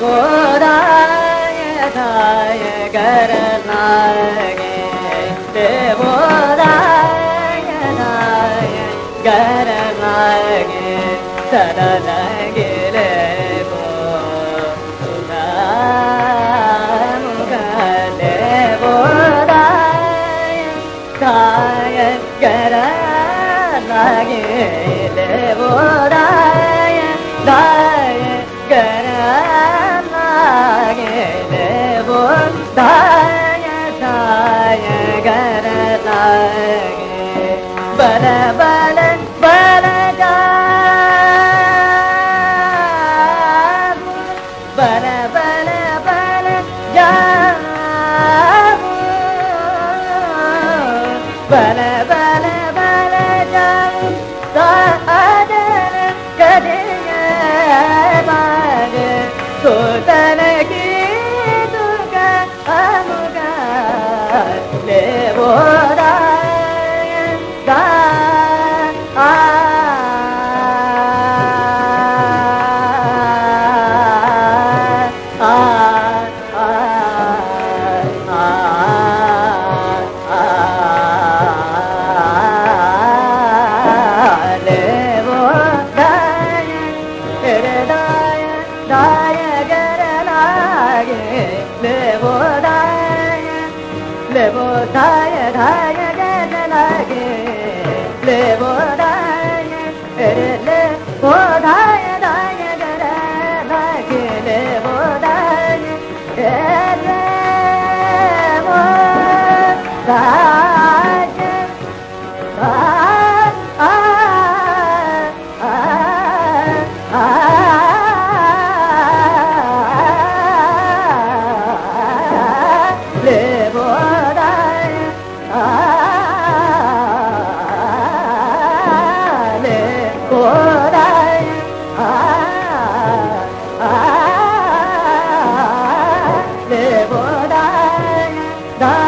बोराय गरनागे देवोरायनाय गरना गे शरनाेरे काय गरगेबोराय बलबल बलगा बल जा बल बल जाद Levo daya daya gadalage Levo daya ere levo daya daya gadalage Levo daya ere levo daya ah ah ah ah live. 나